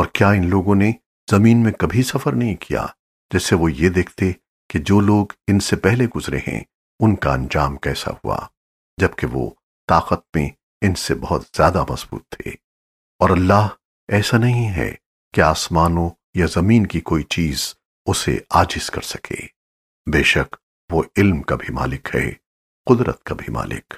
اور کیا ان لوگوں نے زمین میں کبھی سفر نہیں کیا جس سے وہ یہ دیکھتے کہ جو لوگ ان سے پہلے گزرے ہیں، ان کا انجام کیسا ہوا، جبکہ وہ طاقت میں ان سے بہت زیادہ مضبوط تھے۔ اور اللہ ایسا نہیں ہے کہ آسمانوں یا زمین کی کوئی چیز اسے عاجز کر سکے۔ بے شک وہ علم کا بھی مالک ہے، قدرت کا بھی مالک۔